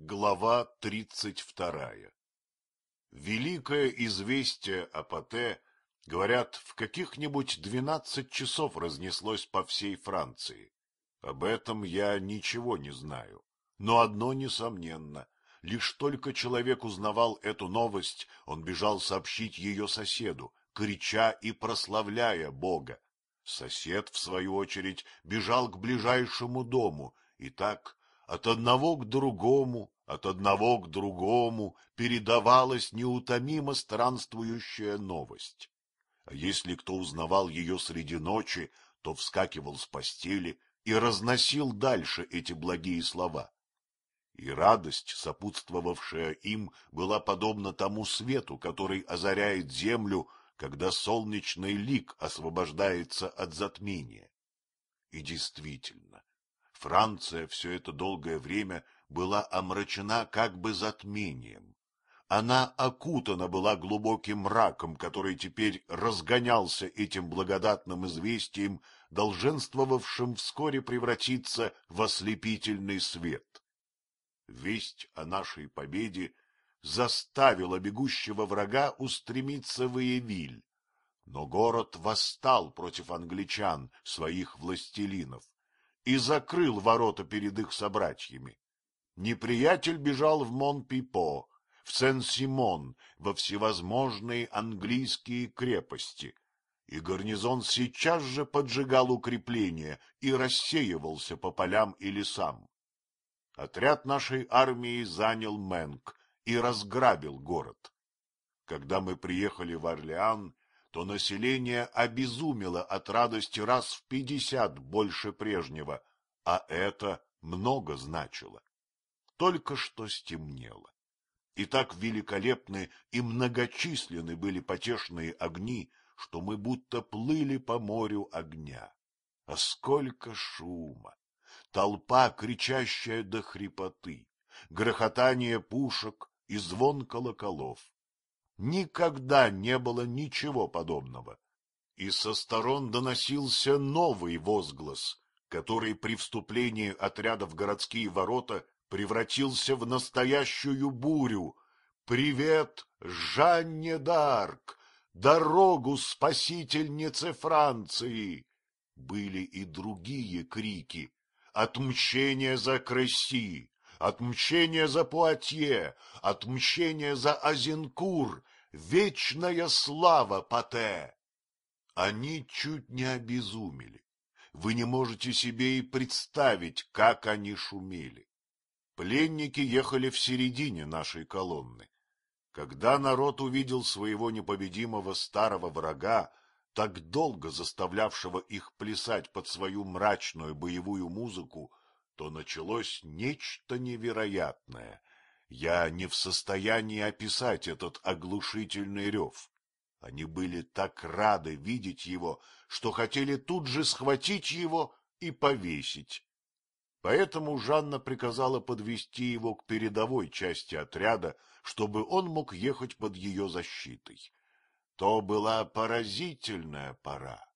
Глава тридцать вторая Великое известие о Пате, говорят, в каких-нибудь двенадцать часов разнеслось по всей Франции. Об этом я ничего не знаю. Но одно несомненно. Лишь только человек узнавал эту новость, он бежал сообщить ее соседу, крича и прославляя Бога. Сосед, в свою очередь, бежал к ближайшему дому, и так от одного к другому, от одного к другому передавалась неутомимо странствующая новость. А если кто узнавал ее среди ночи, то вскакивал с постели и разносил дальше эти благие слова. И радость, сопутствовавшая им, была подобна тому свету, который озаряет землю, когда солнечный лик освобождается от затмения. И действительно, Франция все это долгое время была омрачена как бы затмением. Она окутана была глубоким мраком, который теперь разгонялся этим благодатным известием, долженствовавшим вскоре превратиться в ослепительный свет. Весть о нашей победе заставила бегущего врага устремиться в Иевиль, но город восстал против англичан, своих властелинов, и закрыл ворота перед их собратьями. Неприятель бежал в Мон-Пипо, в Сен-Симон, во всевозможные английские крепости, и гарнизон сейчас же поджигал укрепления и рассеивался по полям и лесам. Отряд нашей армии занял Мэнк и разграбил город. Когда мы приехали в Орлеан, то население обезумело от радости раз в пятьдесят больше прежнего, а это много значило. Только что стемнело. И так великолепны и многочисленны были потешные огни, что мы будто плыли по морю огня. А сколько шума! Толпа, кричащая до хрипоты, грохотание пушек и звон колоколов. Никогда не было ничего подобного. И со сторон доносился новый возглас, который при вступлении отряда в городские ворота превратился в настоящую бурю. «Привет, Жанне д'Арк! Дорогу спасительнице Франции!» Были и другие крики. «Отмщение за Кресси! Отмщение за Пуатье! Отмщение за Азенкур! Вечная слава Пате!» Они чуть не обезумели. Вы не можете себе и представить, как они шумели. Пленники ехали в середине нашей колонны. Когда народ увидел своего непобедимого старого врага, так долго заставлявшего их плясать под свою мрачную боевую музыку, то началось нечто невероятное. Я не в состоянии описать этот оглушительный рев. Они были так рады видеть его, что хотели тут же схватить его и повесить. Поэтому Жанна приказала подвести его к передовой части отряда, чтобы он мог ехать под ее защитой. То была поразительная пора.